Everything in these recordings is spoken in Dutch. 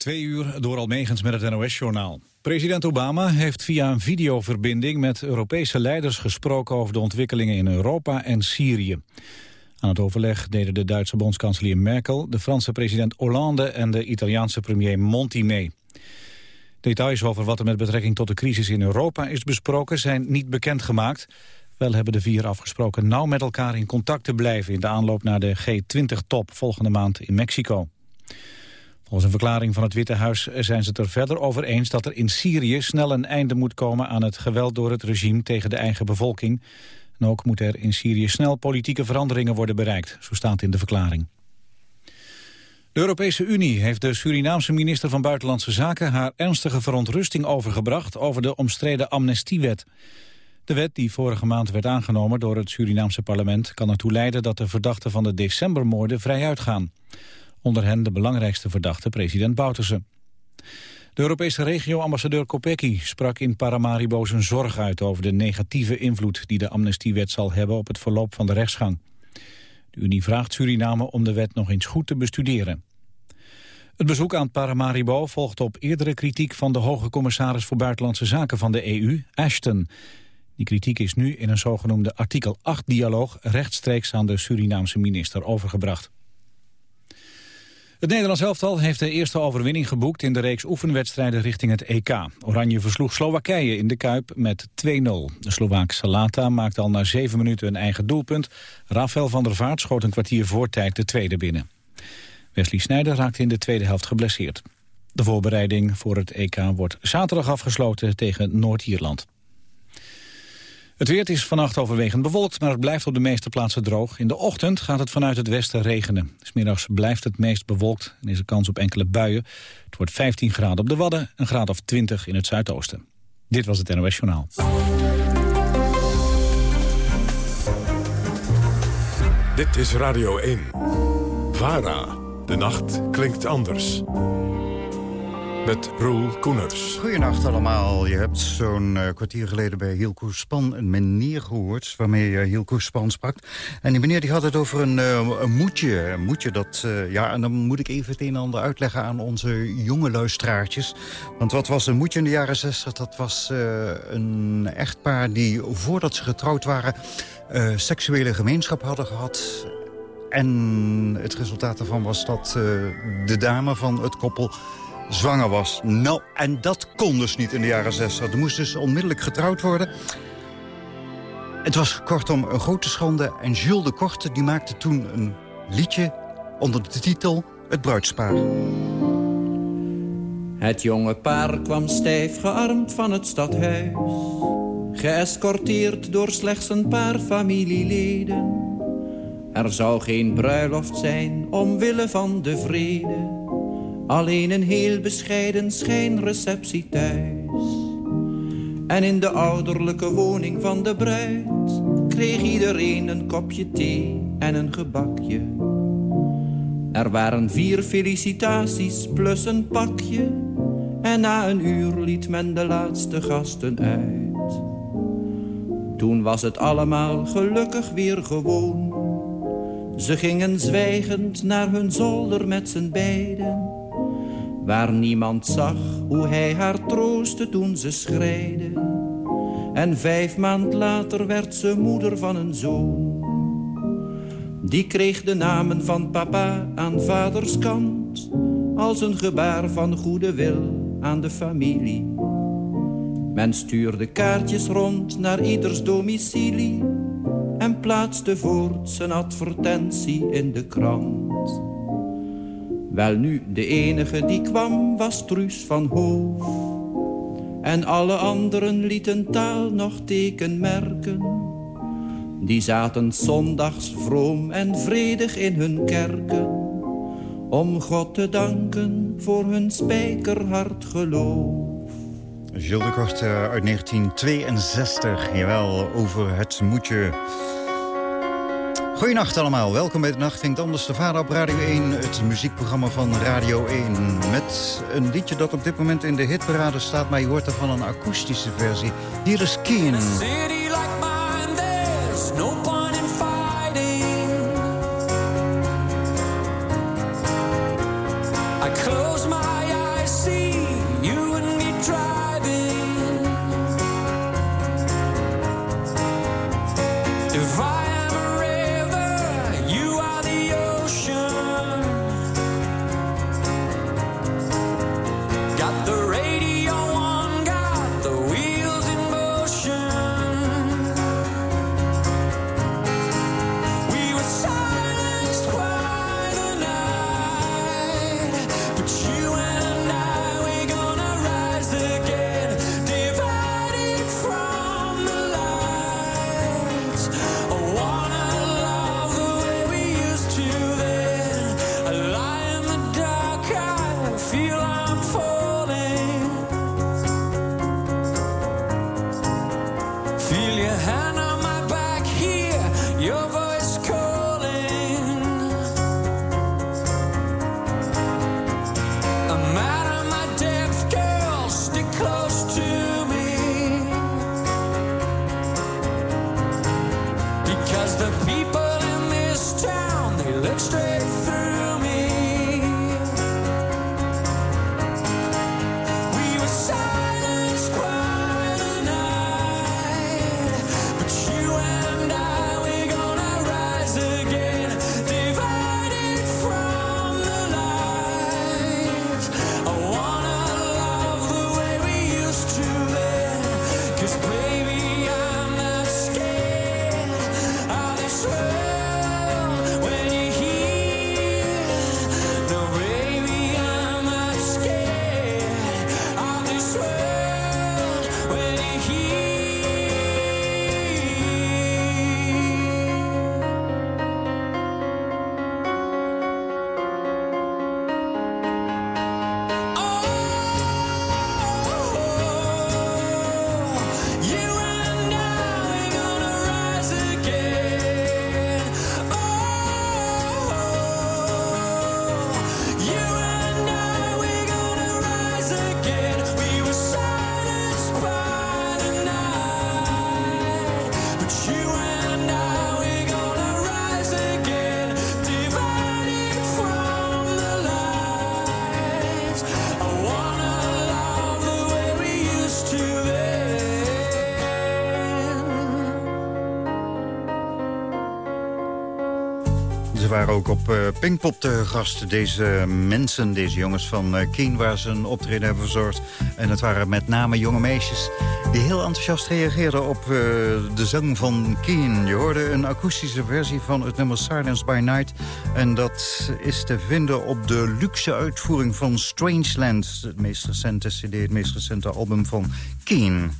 Twee uur door Almegens met het NOS-journaal. President Obama heeft via een videoverbinding met Europese leiders gesproken over de ontwikkelingen in Europa en Syrië. Aan het overleg deden de Duitse bondskanselier Merkel, de Franse president Hollande en de Italiaanse premier Monti mee. Details over wat er met betrekking tot de crisis in Europa is besproken zijn niet bekendgemaakt. Wel hebben de vier afgesproken nauw met elkaar in contact te blijven in de aanloop naar de G20-top volgende maand in Mexico. Volgens een verklaring van het Witte Huis zijn ze het er verder over eens dat er in Syrië snel een einde moet komen aan het geweld door het regime tegen de eigen bevolking. En ook moeten er in Syrië snel politieke veranderingen worden bereikt, zo staat in de verklaring. De Europese Unie heeft de Surinaamse minister van Buitenlandse Zaken haar ernstige verontrusting overgebracht over de omstreden amnestiewet. De wet die vorige maand werd aangenomen door het Surinaamse parlement kan ertoe leiden dat de verdachten van de decembermoorden vrij uitgaan. Onder hen de belangrijkste verdachte, president Bouterse. De Europese regio-ambassadeur Kopecky sprak in Paramaribo zijn zorg uit over de negatieve invloed die de amnestiewet zal hebben op het verloop van de rechtsgang. De Unie vraagt Suriname om de wet nog eens goed te bestuderen. Het bezoek aan Paramaribo volgt op eerdere kritiek van de hoge commissaris voor Buitenlandse Zaken van de EU, Ashton. Die kritiek is nu in een zogenoemde artikel 8-dialoog rechtstreeks aan de Surinaamse minister overgebracht. Het Nederlands elftal heeft de eerste overwinning geboekt in de reeks oefenwedstrijden richting het EK. Oranje versloeg Slowakije in de Kuip met 2-0. De Slovaak Salata maakte al na zeven minuten een eigen doelpunt. Rafael van der Vaart schoot een kwartier voor tijd de tweede binnen. Wesley Sneijder raakte in de tweede helft geblesseerd. De voorbereiding voor het EK wordt zaterdag afgesloten tegen Noord-Ierland. Het weer is vannacht overwegend bewolkt, maar het blijft op de meeste plaatsen droog. In de ochtend gaat het vanuit het westen regenen. Smiddags blijft het meest bewolkt en is er kans op enkele buien. Het wordt 15 graden op de Wadden, een graad of 20 in het zuidoosten. Dit was het NOS Journaal. Dit is Radio 1. VARA. De nacht klinkt anders met Roel Koeners. Goedenacht allemaal. Je hebt zo'n uh, kwartier geleden bij Hielko Span een meneer gehoord... waarmee uh, Hielko Span sprak. En die meneer die had het over een, uh, een moedje. Een moedje dat... ja, en dan moet ik even het een en ander uitleggen aan onze jonge luisteraartjes. Want wat was een moedje in de jaren 60? Dat was een echtpaar die voordat ze getrouwd waren... seksuele gemeenschap hadden gehad... En het resultaat daarvan was dat de dame van het koppel zwanger was. Nou, en dat kon dus niet in de jaren 60. Er moest dus onmiddellijk getrouwd worden. Het was kortom een grote schande. En Jules de Korte die maakte toen een liedje onder de titel Het Bruidspaar. Het jonge paar kwam stijf gearmd van het stadhuis. Geëscorteerd door slechts een paar familieleden. Er zou geen bruiloft zijn omwille van de vrede. Alleen een heel bescheiden schijnreceptie thuis. En in de ouderlijke woning van de bruid... kreeg iedereen een kopje thee en een gebakje. Er waren vier felicitaties plus een pakje... en na een uur liet men de laatste gasten uit. Toen was het allemaal gelukkig weer gewoon... Ze gingen zwijgend naar hun zolder met z'n beiden waar niemand zag hoe hij haar troostte toen ze schreide. En vijf maand later werd ze moeder van een zoon. Die kreeg de namen van papa aan vaders kant, als een gebaar van goede wil aan de familie. Men stuurde kaartjes rond naar ieders domicilie en plaatste voort zijn advertentie in de krant. Wel nu, de enige die kwam was Truus van Hoof. En alle anderen lieten taal nog tekenmerken. Die zaten zondags vroom en vredig in hun kerken. Om God te danken voor hun spijkerhard geloof. Gilles de Korte uit 1962, jawel, over het moedje Goedenacht allemaal, welkom bij de Nacht Vindt Anders de Vader op Radio 1. Het muziekprogramma van Radio 1. Met een liedje dat op dit moment in de hitparade staat... maar je hoort ervan een akoestische versie. Hier is Keen. Waren ook op uh, Pinkpop te gast. Deze mensen, deze jongens van uh, Keen, waar ze een optreden hebben verzorgd. En het waren met name jonge meisjes die heel enthousiast reageerden op uh, de zang van Keen. Je hoorde een akoestische versie van het nummer Silence by Night. En dat is te vinden op de luxe uitvoering van Strangeland. Het meest recente cd, het meest recente album van Keen.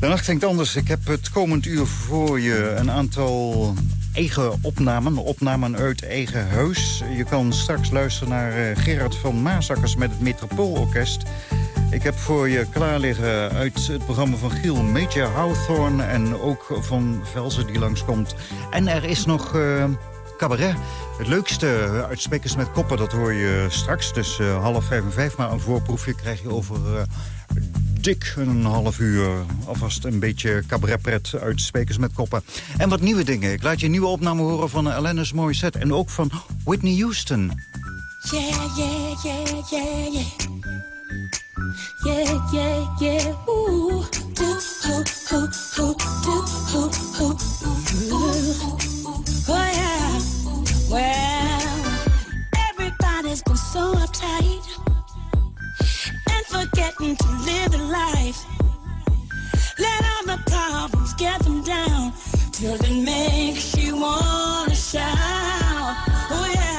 De nacht klinkt anders. Ik heb het komend uur voor je een aantal eigen opnamen, opnamen uit eigen huis. Je kan straks luisteren naar uh, Gerard van Maasakkers met het Metropoolorkest. Ik heb voor je klaar liggen uit het programma van Giel Major Hawthorne... en ook van Velzen die langskomt. En er is nog uh, cabaret. Het leukste uit Spekers met Koppen, dat hoor je straks. Dus uh, half vijf en vijf, maar een voorproefje krijg je over dik een half uur. Alvast een beetje cabaretpret uit Spekers met Koppen. En wat nieuwe dingen. Ik laat je nieuwe opname horen van Alanis Morissette. En ook van Whitney Houston. Yeah, yeah, yeah, yeah, yeah. Yeah, yeah, yeah. Oh. Well, everybody's been so uptight. Forgetting to live the life. Let all the problems get them down till it makes you wanna shout. Oh yeah.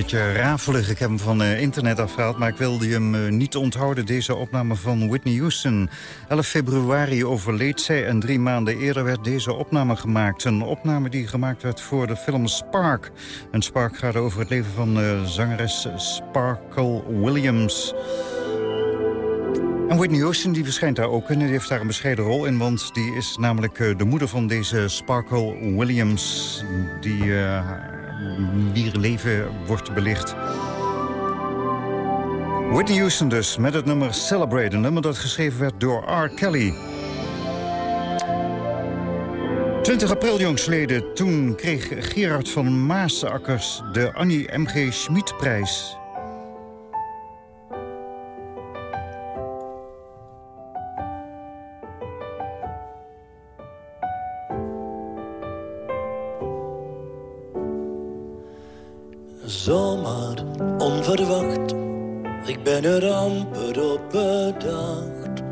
Beetje rafelig. Ik heb hem van uh, internet afgehaald, maar ik wilde hem uh, niet onthouden. Deze opname van Whitney Houston. 11 februari overleed zij en drie maanden eerder werd deze opname gemaakt. Een opname die gemaakt werd voor de film Spark. En Spark gaat over het leven van uh, zangeres Sparkle Williams... En Whitney Houston die verschijnt daar ook en die heeft daar een bescheiden rol in... want die is namelijk de moeder van deze Sparkle Williams... die wier leven wordt belicht. Whitney Houston dus, met het nummer Celebrate. Een nummer dat geschreven werd door R. Kelly. 20 april jongsleden, toen kreeg Gerard van Maasakkers de Annie M.G. Schmid-prijs. Zomaar onverwacht. Ik ben er amper op bedacht.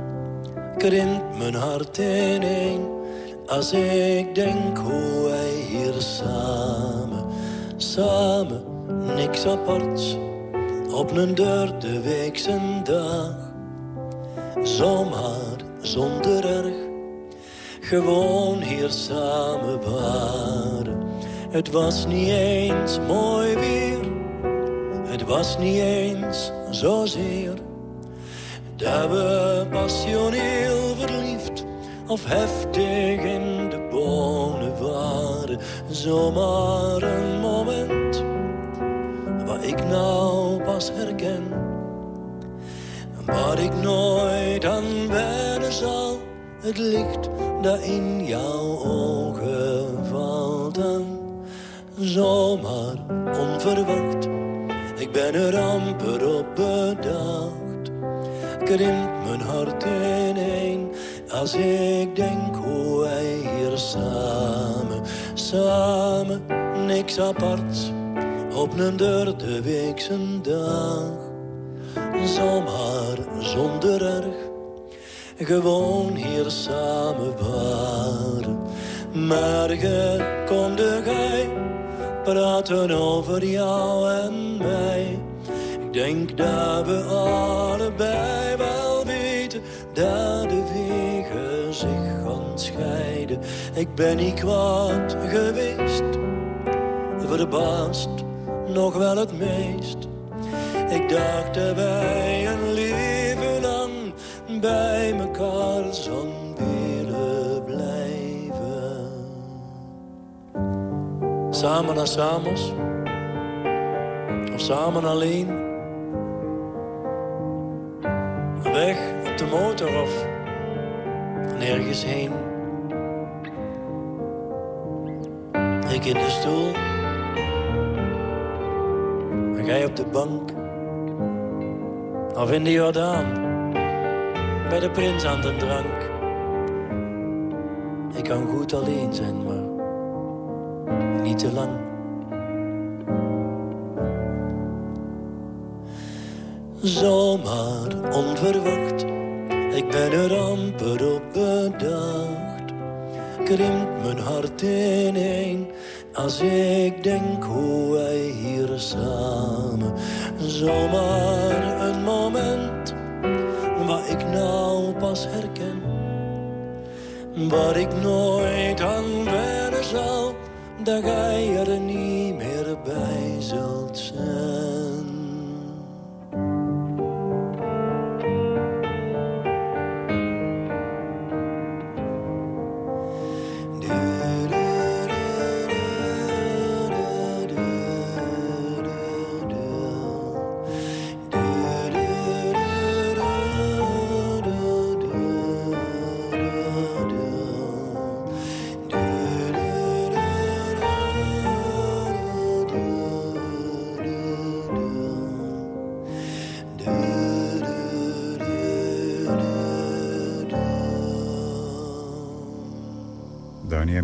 Krimpt mijn hart ineen als ik denk hoe wij hier samen, samen, niks aparts, op een derde weekse dag. Zomaar zonder erg, gewoon hier samen waren. Het was niet eens mooi weer het was niet eens zozeer dat we passioneel verliefd of heftig in de bonen waren. Zomaar een moment wat ik nou pas herken. Wat ik nooit aan wennen zal, het licht dat in jouw ogen valt. En zomaar onverwacht ik ben er amper op bedacht. Krimpt mijn hart ineen als ik denk hoe wij hier samen, samen, niks aparts, op een derde weekse dag. Zomaar zonder erg, gewoon hier samen waren. Morgen konde gij praten over jou en mij. Ik denk dat we allebei wel weten dat de wegen zich gaan. Ik ben niet kwaad geweest, verbaasd nog wel het meest. Ik dacht dat wij een leven lang bij elkaar zouden Samen naar Samos. Of samen alleen. Weg op de motor of nergens heen. Ik in de stoel. En jij op de bank. Of in de Jordaan. Bij de prins aan de drank. Ik kan goed alleen zijn, maar lang. Zomaar onverwacht, ik ben er amper op bedacht. Krimpt mijn hart ineen als ik denk hoe wij hier samen. Zomaar een moment waar ik nou pas herken. Waar ik nooit aan zal dat gij er niet meer bij zult zijn.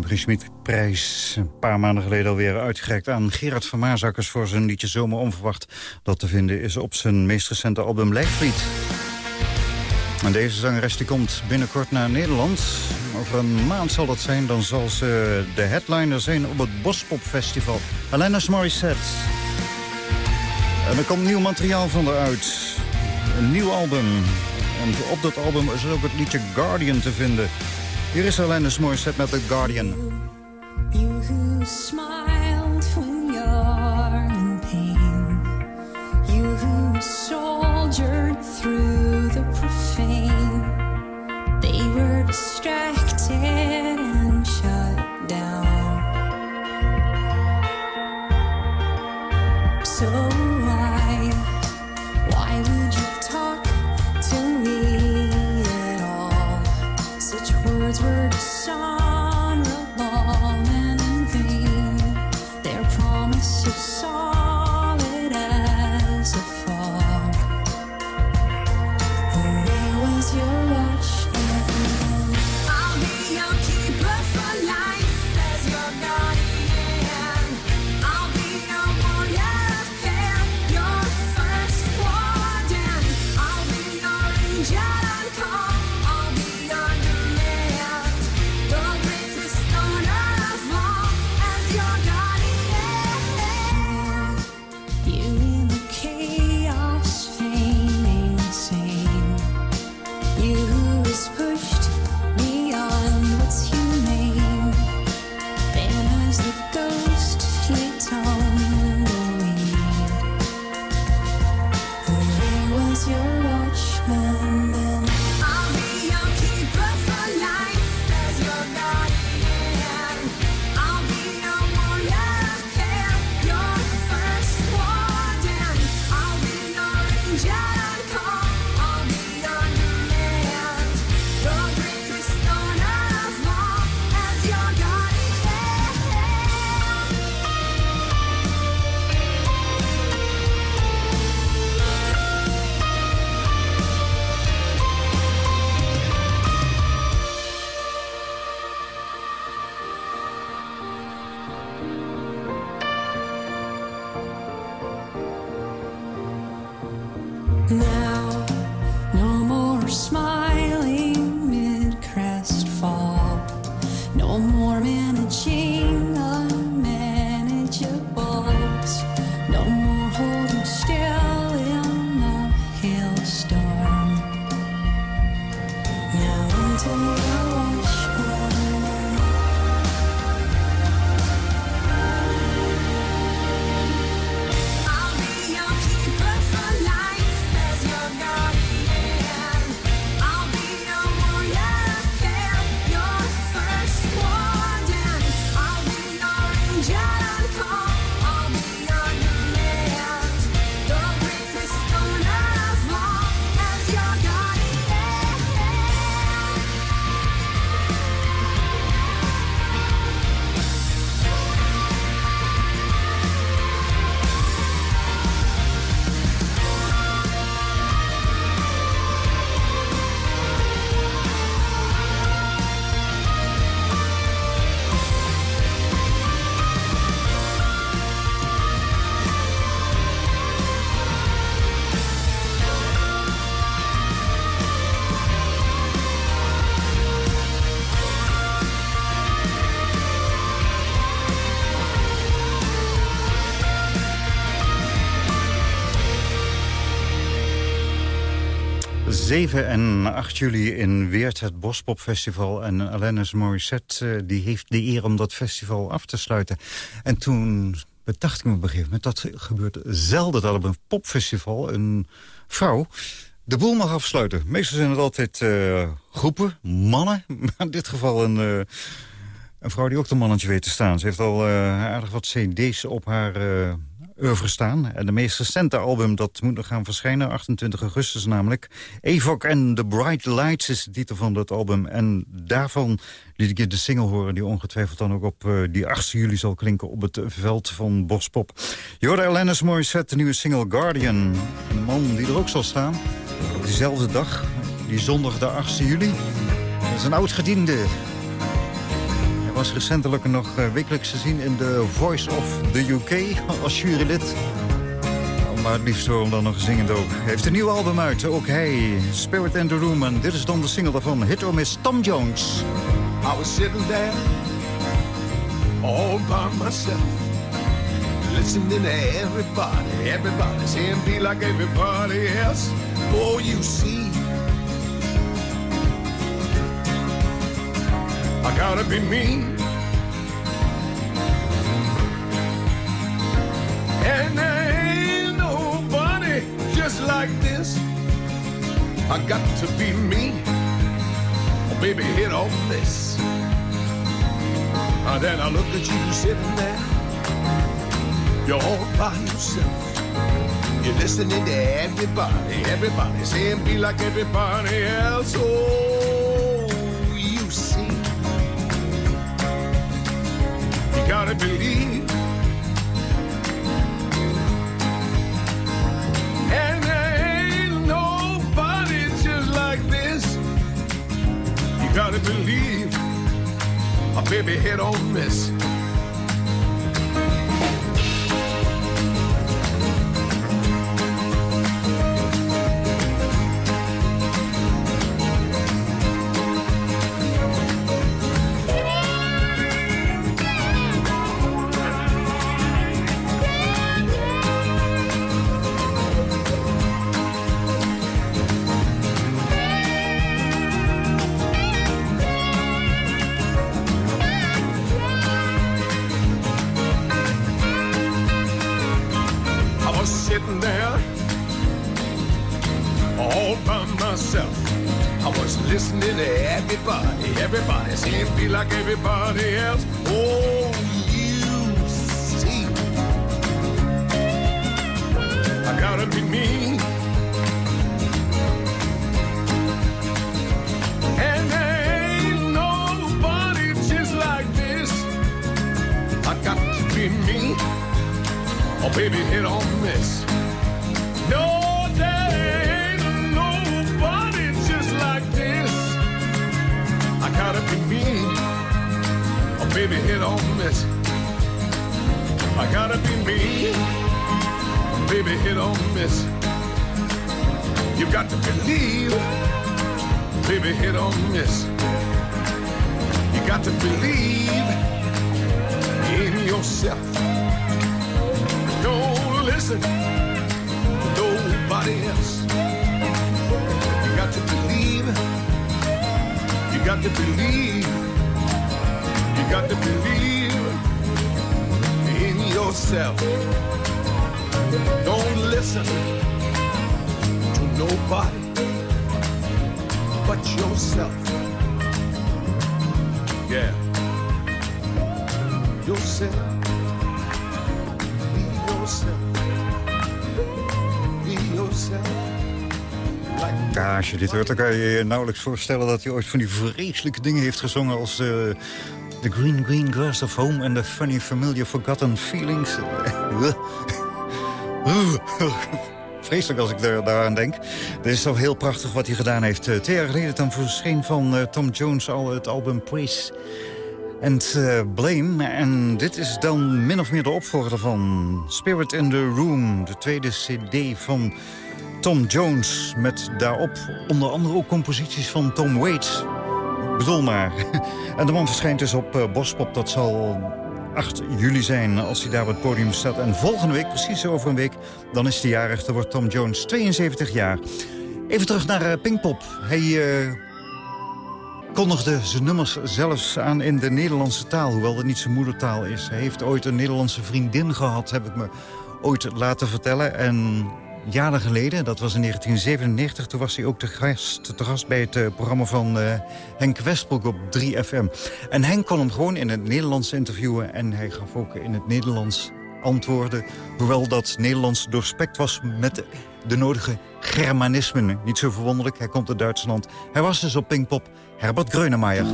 Schmid-prijs. Een paar maanden geleden alweer uitgereikt aan Gerard van Maasakkers... voor zijn liedje Zomer Onverwacht. Dat te vinden is op zijn meest recente album Lijflied. En deze zangeres die komt binnenkort naar Nederland. Over een maand zal dat zijn. Dan zal ze de headliner zijn op het Bospop Festival. Alanis Morissette. En er komt nieuw materiaal van eruit. Een nieuw album. En op dat album is ook het liedje Guardian te vinden. Hier is Alanis Morissette met The Guardian. You who smiled you're in pain. You who soldiered through the profane. They were distracted 7 en 8 juli in Weert het Bospopfestival. En Alanis Morissette eh, die heeft de eer om dat festival af te sluiten. En toen bedacht ik me op een gegeven moment... dat gebeurt zelden dat op een popfestival een vrouw de boel mag afsluiten. Meestal zijn het altijd eh, groepen, mannen. Maar in dit geval een, eh, een vrouw die ook de mannetje weet te staan. Ze heeft al aardig wat cd's op haar oeuvre staan. En de meest recente album, dat moet nog gaan verschijnen, 28 augustus namelijk. Evoc and the Bright Lights is de titel van dat album. En daarvan liet ik je de single horen... die ongetwijfeld dan ook op eh, die 8 juli zal klinken... op het veld van Bospop. Jorda Alanis Morissette, de nieuwe single Guardian. Een man die er ook zal staan. Op diezelfde dag, die zondag de 8 juli. Dat is een oud gediende. Was recentelijk nog eh, wekelijks te zien in The Voice of the UK als jurylid. Maar het liefst hem dan nog zingend ook. Heeft een nieuw album uit, ook hij. Spirit in the Room. En dit is dan de single daarvan. Hit or Miss Tom Jones. I was sitting there all by myself, listening to everybody, everybody saying like everybody else. Oh, you see, I gotta be me. And there ain't nobody just like this. I got to be me. Oh, baby, hit on this. And then I look at you sitting there. You're all by yourself. You're listening to everybody, everybody saying be like everybody else. Oh, gotta believe. And there ain't nobody just like this. You gotta believe. A baby hit on miss. I gotta be me. Baby, hit on this. You got to believe. Baby, hit on this. You got to believe in yourself. Don't listen to nobody else. You got to believe. You got to believe. You got to believe yourself. Don't listen to nobody but yourself. Yeah. Yourself. Be yourself. Be yourself. Ja, als je dit hoort, dan kan je je nauwelijks voorstellen... dat hij ooit van die vreselijke dingen heeft gezongen... als eh, The Green Green Grass of Home and the Funny Familiar Forgotten Feelings. Vreselijk als ik daar, daaraan denk. Dit is toch heel prachtig wat hij gedaan heeft. Eh, twee jaar geleden dan verscheen van eh, Tom Jones al het album Praise and eh, Blame. En dit is dan min of meer de opvolger van Spirit in the Room. De tweede cd van Tom Jones. Met daarop onder andere ook composities van Tom Waits. Bedoel maar. En de man verschijnt dus op eh, Bospop. Dat zal 8 juli zijn als hij daar op het podium staat. En volgende week, precies over een week, dan is hij jarig. Dan wordt Tom Jones 72 jaar. Even terug naar eh, Pinkpop. Hij eh, kondigde zijn nummers zelfs aan in de Nederlandse taal. Hoewel dat niet zijn moedertaal is. Hij heeft ooit een Nederlandse vriendin gehad, heb ik me ooit laten vertellen. En jaren geleden, dat was in 1997... toen was hij ook te gast, gast bij het eh, programma van eh, Henk Westbroek op 3FM. En Henk kon hem gewoon in het Nederlands interviewen... en hij gaf ook in het Nederlands antwoorden. Hoewel dat Nederlands doorspekt was met de nodige Germanismen. Niet zo verwonderlijk, hij komt uit Duitsland. Hij was dus op Pinkpop Herbert Greunemeyer.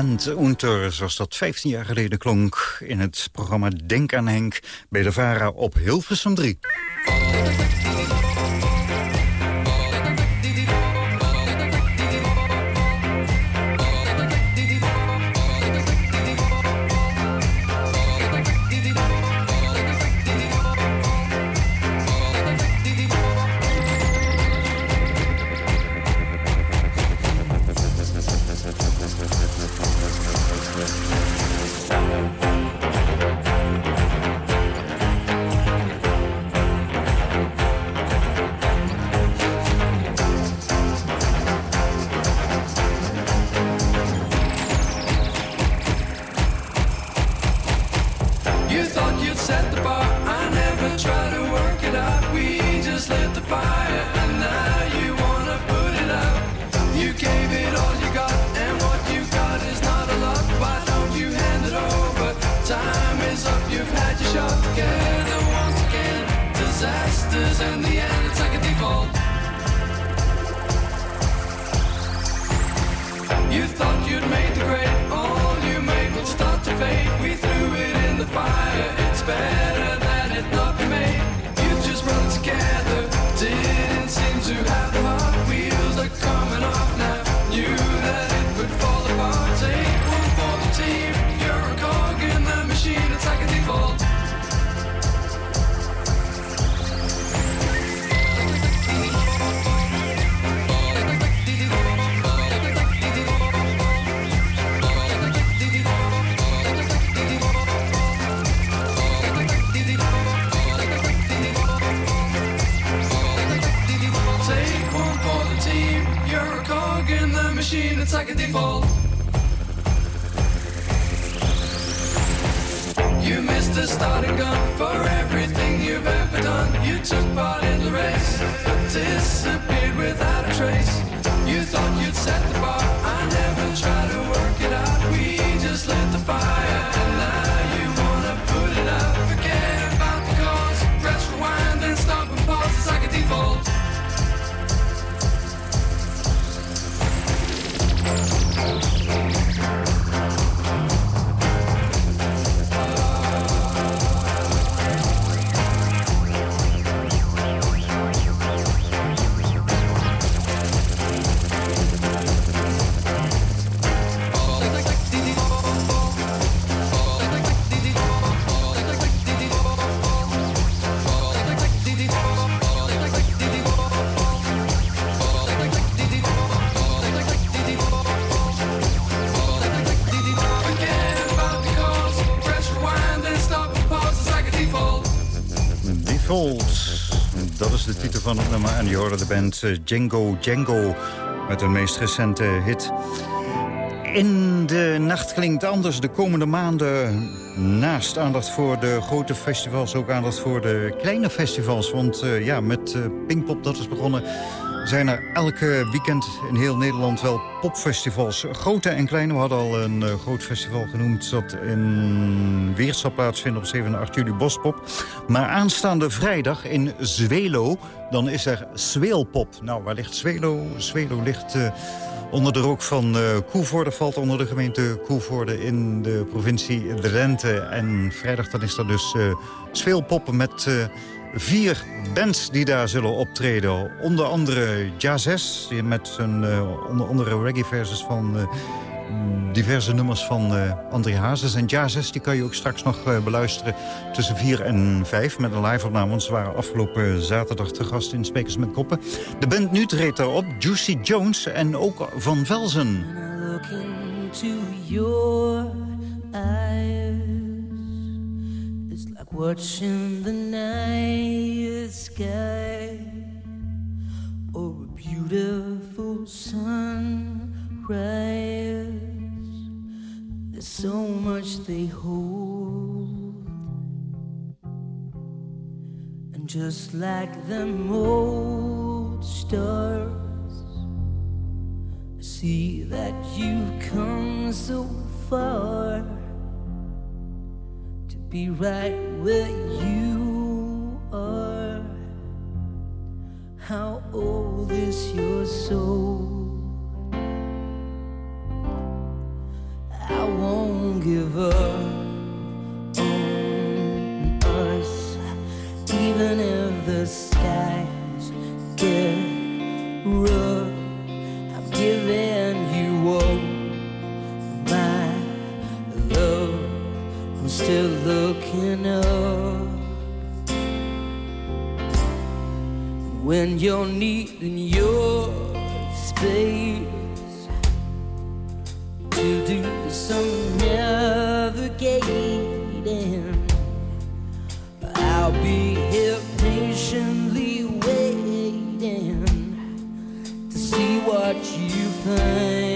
Land Unter, zoals dat 15 jaar geleden klonk... in het programma Denk aan Henk bij de VARA op Hilversum 3. You're a cog in the machine. It's like a default. You missed the starting gun for everything you've ever done. You took part in the race, but disappeared without a trace. You thought you'd set the bar. I never tried to work it out. We just lit the fire, van het nummer. En je hoorde de band eh, Django Django met hun meest recente hit. In de nacht klinkt anders de komende maanden. Naast aandacht voor de grote festivals, ook aandacht voor de kleine festivals. Want eh, ja, met eh, Pinkpop, dat is begonnen, zijn er elke weekend in heel Nederland wel popfestivals. Grote en kleine. We hadden al een eh, groot festival genoemd dat in Weert zal plaatsvinden op 7 en 8 juli Bospop. Maar aanstaande vrijdag in Zwelo, dan is er Zweelpop. Nou, waar ligt Zwelo? Zwelo ligt... eh, onder de rook van eh Koevoorde valt onder de gemeente Koevoorde in de provincie Drenthe. En vrijdag dan is er dus eh Zweelpop met eh, vier bands die daar zullen optreden. Onder andere Jazz met zijn onder andere reggae verses van diverse nummers van eh André Hazes. En Jazz die kan je ook straks nog eh, beluisteren tussen 4 en 5 met een live opname. Want ze waren afgelopen zaterdag te gast in Spekers met Koppen. De band nu treedt daarop, Juicy Jones en ook Van Velzen. It's like watching the night sky or a beautiful sunrise. There's so much they hold. And just like them old stars. I see that you've come so far to be right where you are. How old is your soul? Give up you find.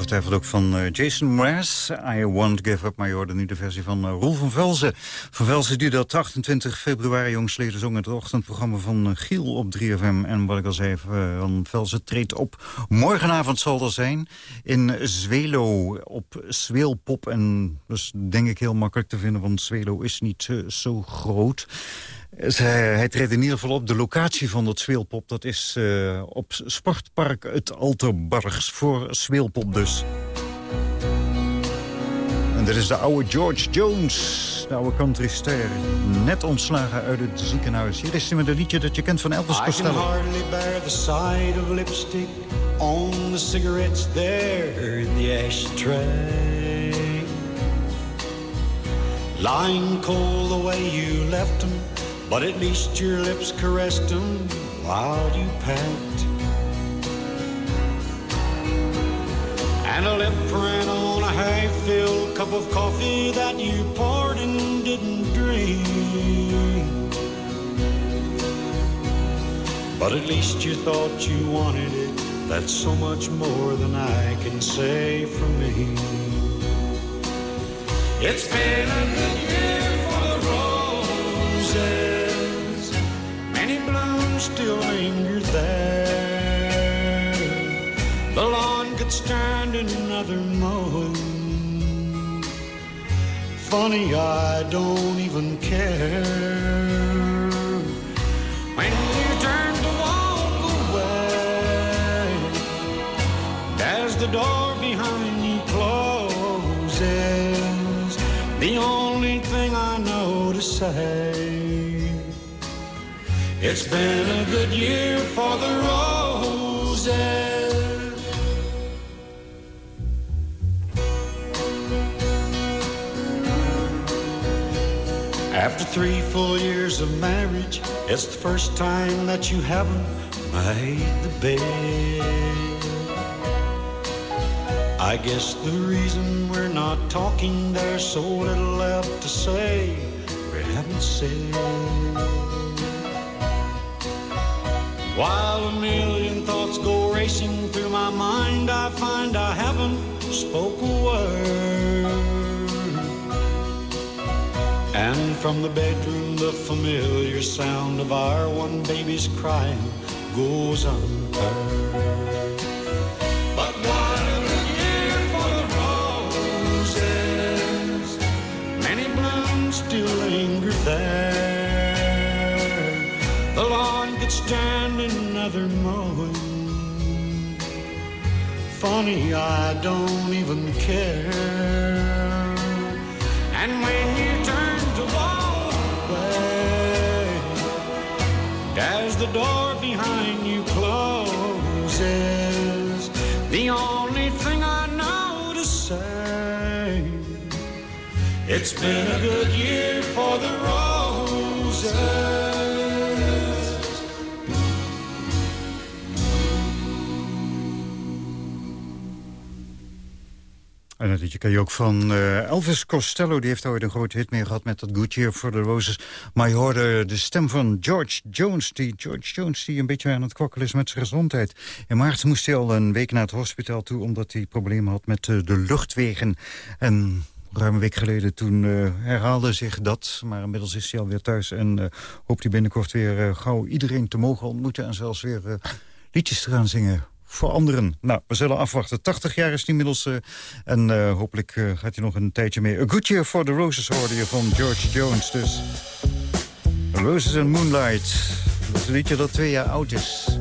Ongetwijfeld ook van eh, Jason Mraz. I Won't Give Up, maar je hoorde nu de versie van uh, Roel van Velzen. Van Velzen die dat 28 februari jongsleden zong... het ochtendprogramma van uh, Giel op 3FM. En wat ik al zei, Van Velzen treedt op. Morgenavond zal dat zijn in Zwelo op Zweelpop. En dat is denk ik heel makkelijk te vinden, want Zwelo is niet zo groot... Hij treedt in ieder geval op. De locatie van dat Zweelpop, dat is uh, op Sportpark het Alterbargs voor Zweelpop dus. En dit is de oude George Jones, de oude countryster. Net ontslagen uit het ziekenhuis. Hier is hij met een liedje dat je kent van Elvis I can Costello. hardly bear the sight of lipstick on the cigarettes there in the ashtray. Lying cold the way you left them, but at least your lips caressed them while you packed. And a lip print on a half-filled cup of coffee that you poured and didn't drink. But at least you thought you wanted it. That's so much more than I can say for me. It's been a good year for the roses. Funny, I don't even care. When you turn to walk away, as the door behind you closes, the only thing I know to say, it's been a good year for the roses. After three full years of marriage, it's the first time that you haven't made the bed. I guess the reason we're not talking, there's so little left to say we haven't said. While a million thoughts go racing through my mind, I find I haven't spoke a word. And from the bedroom, the familiar sound of our one baby's crying goes unheard. But what a year for the roses. Many blooms still linger there. The lawn could stand another mowing. Funny, I don't even care. The door behind you closes. The only thing I know to say, it's been a good year for the roses. En dat liedje ken je ook van eh, Elvis Costello. Die heeft ooit een grote hit mee gehad met dat Good for the Roses. Maar je hoorde de stem van George Jones. Die George Jones die een beetje aan het kwakkelen is met zijn gezondheid. In maart moest hij al een week naar het hospitaal toe... omdat hij problemen had met eh, de luchtwegen. En ruim een week geleden toen eh, herhaalde zich dat. Maar inmiddels is hij alweer thuis en eh, hoopt hij binnenkort weer gauw iedereen te mogen ontmoeten... en zelfs weer liedjes te gaan zingen voor anderen. Nou, we zullen afwachten. 80 jaar is inmiddels eh, en eh, hopelijk eh, gaat hij nog een tijdje mee. A Good Year for the Roses hoorde je van George Jones dus. Roses and Moonlight. Dat is een liedje dat twee jaar oud is.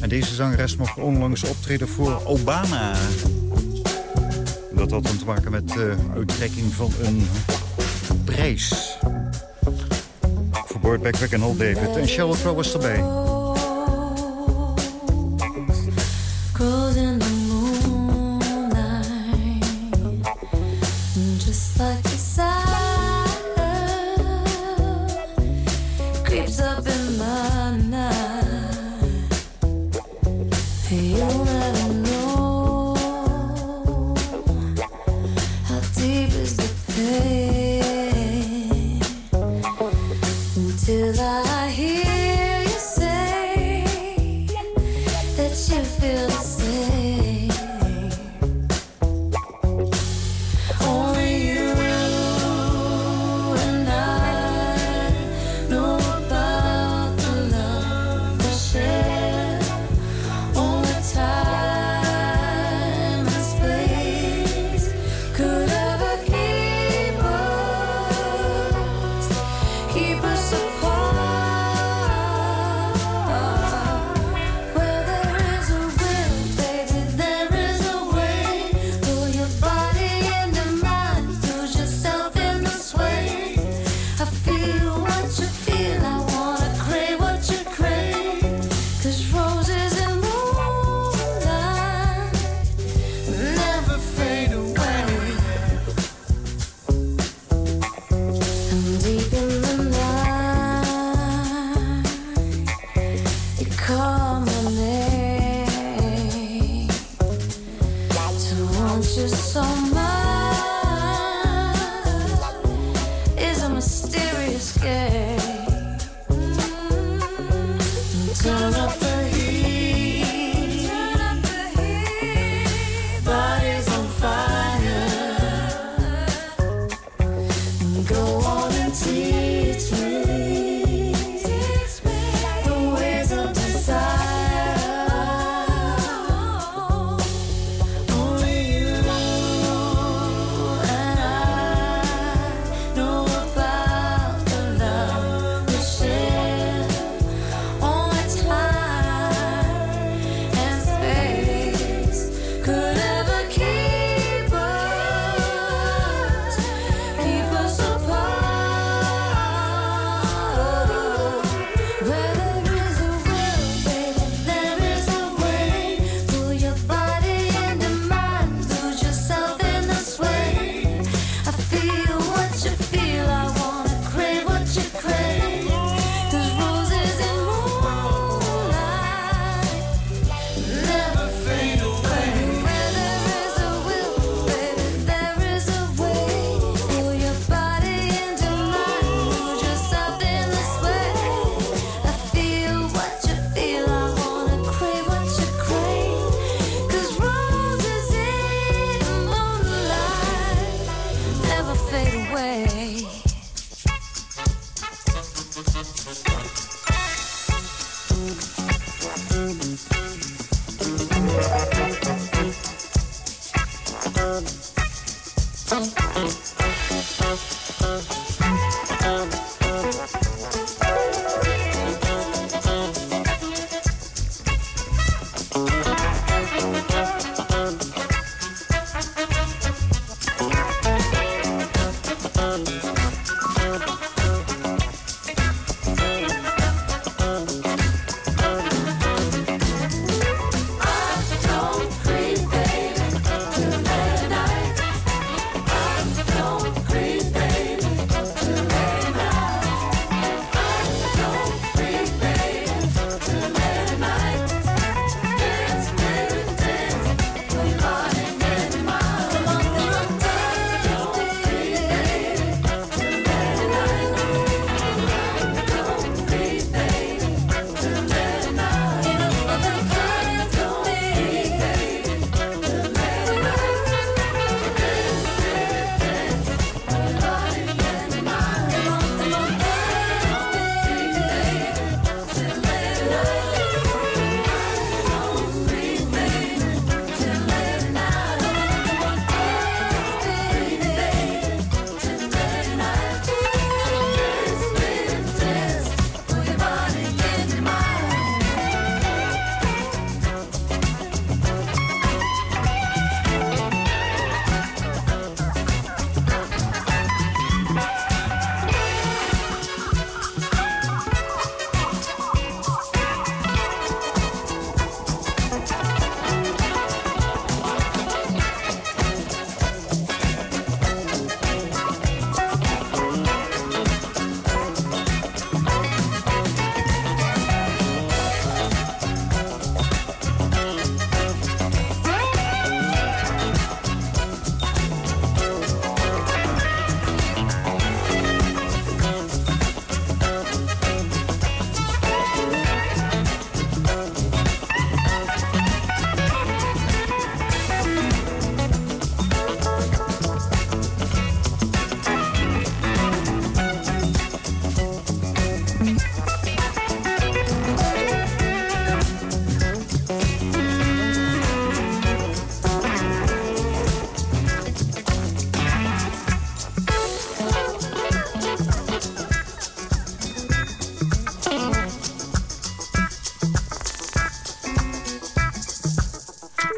En deze zangeres mocht onlangs optreden voor Obama. Dat had dan te maken met de uittrekking van een prijs. Voor Boyd en Hal David. En Sheryl Crow was erbij.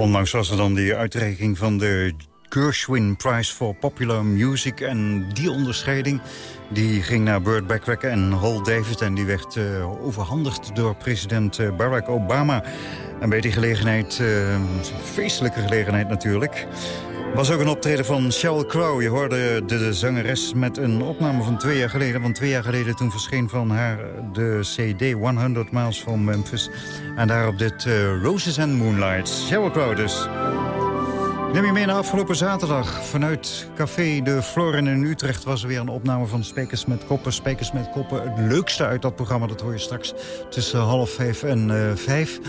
Onlangs was er dan die uitreiking van de Gershwin Prize for Popular Music. En die onderscheiding die ging naar Burt Bacharach en Hal David. En die werd eh, overhandigd door president eh, Barack Obama. En bij die gelegenheid, eh, feestelijke gelegenheid natuurlijk... was ook een optreden van Sheryl Crow. Je hoorde de, zangeres met een opname van twee jaar geleden. Want twee jaar geleden toen verscheen van haar de CD 100 Miles from Memphis. En daarop dit eh, Roses and Moonlights. Sheryl Crow dus. Neem je mee naar afgelopen zaterdag. Vanuit Café de Florin in Utrecht was er weer een opname van Spekers met Koppen. Spekers met Koppen, het leukste uit dat programma. Dat hoor je straks tussen half vijf en eh, vijf.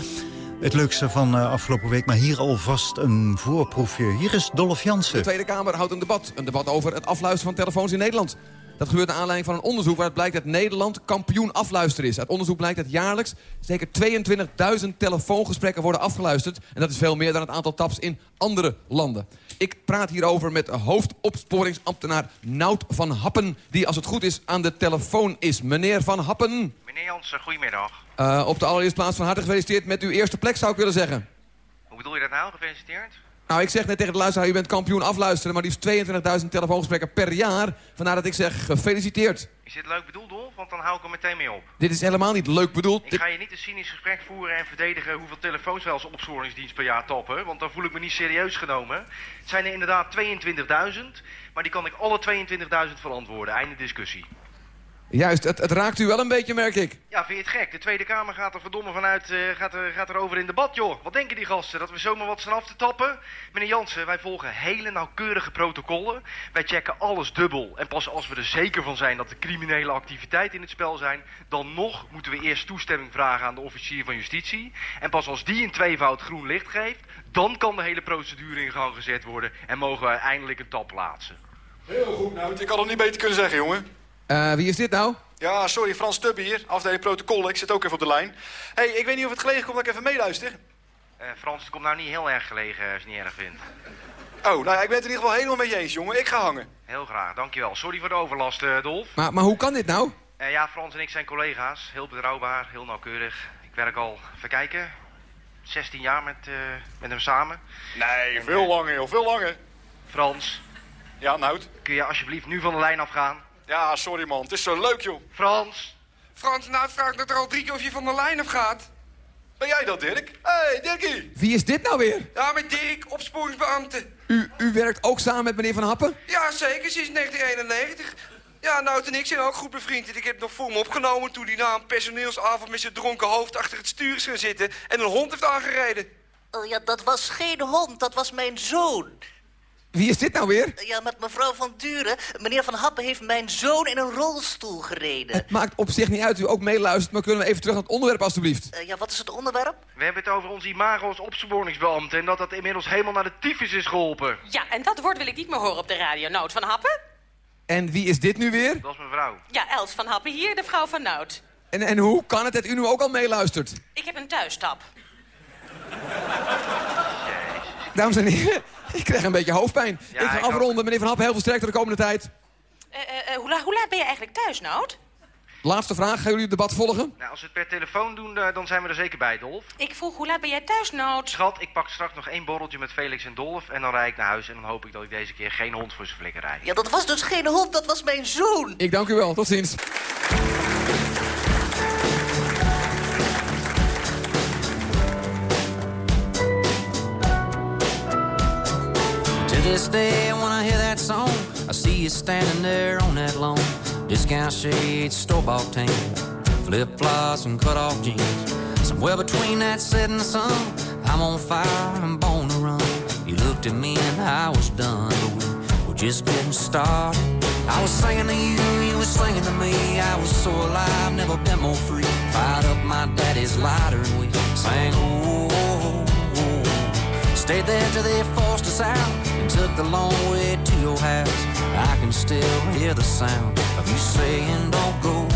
Het leukste van eh, afgelopen week, maar hier alvast een voorproefje. Hier is Dolph De Jansen. Tweede Kamer houdt een debat. Een debat over het afluisteren van telefoons in Nederland. Dat gebeurt naar aanleiding van een onderzoek waaruit blijkt dat Nederland kampioen afluisteren is. Uit onderzoek blijkt dat jaarlijks zeker 22.000 telefoongesprekken worden afgeluisterd. En dat is veel meer dan het aantal taps in andere landen. Ik praat hierover met hoofdopsporingsambtenaar Nout van Happen... die als het goed is aan de telefoon is. Meneer van Happen, Meneer Jansen, goedemiddag. eh, op de allereerste plaats van harte gefeliciteerd met uw eerste plek zou ik willen zeggen. Hoe bedoel je dat nou? Gefeliciteerd? Nou, ik zeg net tegen de luisteraar, u bent kampioen afluisteren... maar liefst 22.000 telefoongesprekken per jaar. Vandaar dat ik zeg gefeliciteerd. Is dit leuk bedoeld, Dolf? Want dan hou ik er meteen mee op. Dit is helemaal niet leuk bedoeld. Ik ga je niet een cynisch gesprek voeren en verdedigen hoeveel telefoons wij als opsporingsdienst per jaar tappen. Want dan voel ik me niet serieus genomen. Het zijn er inderdaad 22.000, maar die kan ik alle 22.000 verantwoorden. Einde discussie. Juist, het, het raakt u wel een beetje, merk ik. Ja, vind je het gek? De Tweede Kamer gaat er verdomme vanuit, eh, gaat, er, gaat erover in debat, joh. Wat denken die gasten? Dat we zomaar wat staan af te tappen? Meneer Jansen, wij volgen hele nauwkeurige protocollen. Wij checken alles dubbel. En pas als we er zeker van zijn dat er criminele activiteiten in het spel zijn... dan nog moeten we eerst toestemming vragen aan de officier van justitie. En pas als die een tweevoud groen licht geeft... dan kan de hele procedure in gang gezet worden... en mogen wij eindelijk een tap plaatsen. Heel goed, nou. Ik had het niet beter kunnen zeggen, jongen. Eh, wie is dit nou? Ja, sorry, Frans Tubbe hier, afdeling protocollen. Ik zit ook even op de lijn. hey, ik weet niet of het gelegen komt dat ik even meeluister. Eh, Frans, het komt nou niet heel erg gelegen als je het niet erg vindt. Oh, nou ja, ik ben het in ieder geval helemaal met je eens, jongen. Ik ga hangen. Heel graag, dankjewel. Sorry voor de overlast, eh, Dolf. Maar, maar hoe kan dit nou? Eh, ja, Frans en ik zijn collega's. Heel betrouwbaar, heel nauwkeurig. Ik werk al, even kijken, 16 jaar met, eh, met hem samen. Nee, veel langer, joh. Veel langer. Frans, Ja, nou. kun je alsjeblieft nu van de lijn afgaan? Ja, sorry, man. Het is zo leuk, joh. Frans! Frans, nou vraag ik er al drie keer of je van de lijn af gaat. Ben jij dat, Dirk? Hé, hey, Dirkie. Wie is dit nou weer? Ja, met Dirk, opsporingsbeambte. U, u werkt ook samen met meneer Van Happen? Ja, zeker, sinds 1991. Ja, Nout en ik zijn ook goed bevriend. En ik heb nog voor me opgenomen toen hij na een personeelsavond met zijn dronken hoofd achter het stuur is gaan zitten en een hond heeft aangereden. Oh ja, dat was geen hond, dat was mijn zoon. Wie is dit nou weer? Ja, met mevrouw van Duren. Meneer Van Happen heeft mijn zoon in een rolstoel gereden. Het maakt op zich niet uit u ook meeluistert, maar kunnen we even terug naar het onderwerp alstublieft? Eh, ja, wat is het onderwerp? We hebben het over onze imago als opsporingsbeambte... en dat dat inmiddels helemaal naar de tyfus is geholpen. Ja, en dat woord wil ik niet meer horen op de radio. Nout van Happen? En wie is dit nu weer? Dat is mijn vrouw. Ja, Els van Happen hier, de vrouw van Nout. En, en hoe kan het dat u nu ook al meeluistert? Ik heb een thuistap. Dames en heren, ik krijg een beetje hoofdpijn. Ja, ik ga ik afronden. Meneer Van Happen, heel veel sterkte de komende tijd. Eh, eh, eh, hoe, la- hoe laat ben je eigenlijk thuis, Nout? Laatste vraag, gaan jullie het debat volgen? Nou, als we het per telefoon doen, dan zijn we er zeker bij, Dolf. Ik vroeg, hoe laat ben jij thuis, Nout? Schat, ik pak straks nog één borreltje met Felix en Dolf... en dan rijd ik naar huis en dan hoop ik dat ik deze keer geen hond voor zijn flikker rijd. Ja, dat was dus geen hond, dat was mijn zoon. Ik dank u wel, tot ziens. This day, when I hear that song, I see you standing there on that lawn. Discount shades, store bought tan, flip flops and cut off jeans. Somewhere between that setting sun, I'm on fire and born to run. You looked at me and I was done, but we were just getting started. I was singing to you, you were singing to me. I was so alive, never been more free. Fired up my daddy's lighter and we sang, oh, oh, oh. Stayed there till they forced us out took the long way to your house. I can still hear the sound of you saying, don't go.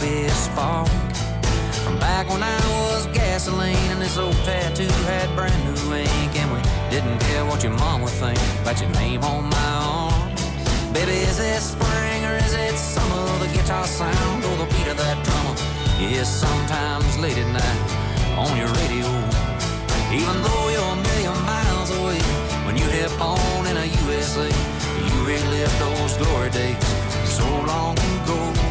Be a spark. From back when I was gasoline and this old tattoo had brand new ink, and we didn't care what your mom would think about your name on my arm. Baby, is it spring or is it summer? The guitar sound or the beat of that drummer? Yeah, sometimes late at night on your radio. Even though you're a million miles away, when you hit on in a USA, you relive those glory days so long ago.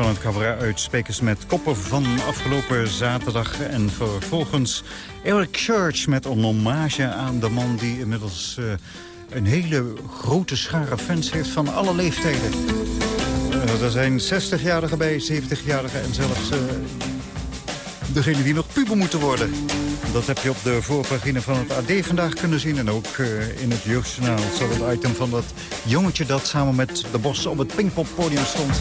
Van het cabaret uit Spekers met Koppen van afgelopen zaterdag. En vervolgens Eric Church met een hommage aan de man die inmiddels eh, een hele grote schare fans heeft van alle leeftijden. Eh, er zijn 60-jarigen bij, 70-jarigen en zelfs uh, degenen die nog puber moeten worden. Dat heb je op de voorpagina van het AD vandaag kunnen zien. En ook in het Jeugdjournaal zat het item van dat jongetje dat samen met de Bos op het Pinkpoppodium stond.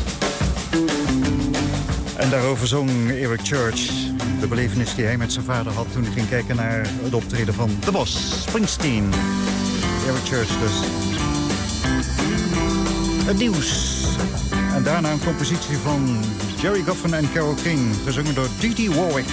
En daarover zong Eric Church de belevenis die hij met zijn vader had... toen hij ging kijken naar het optreden van de Bos, Springsteen. Eric Church dus. Het nieuws. En daarna een compositie van Jerry Goffin en Carole King... gezongen door Didi Warwick.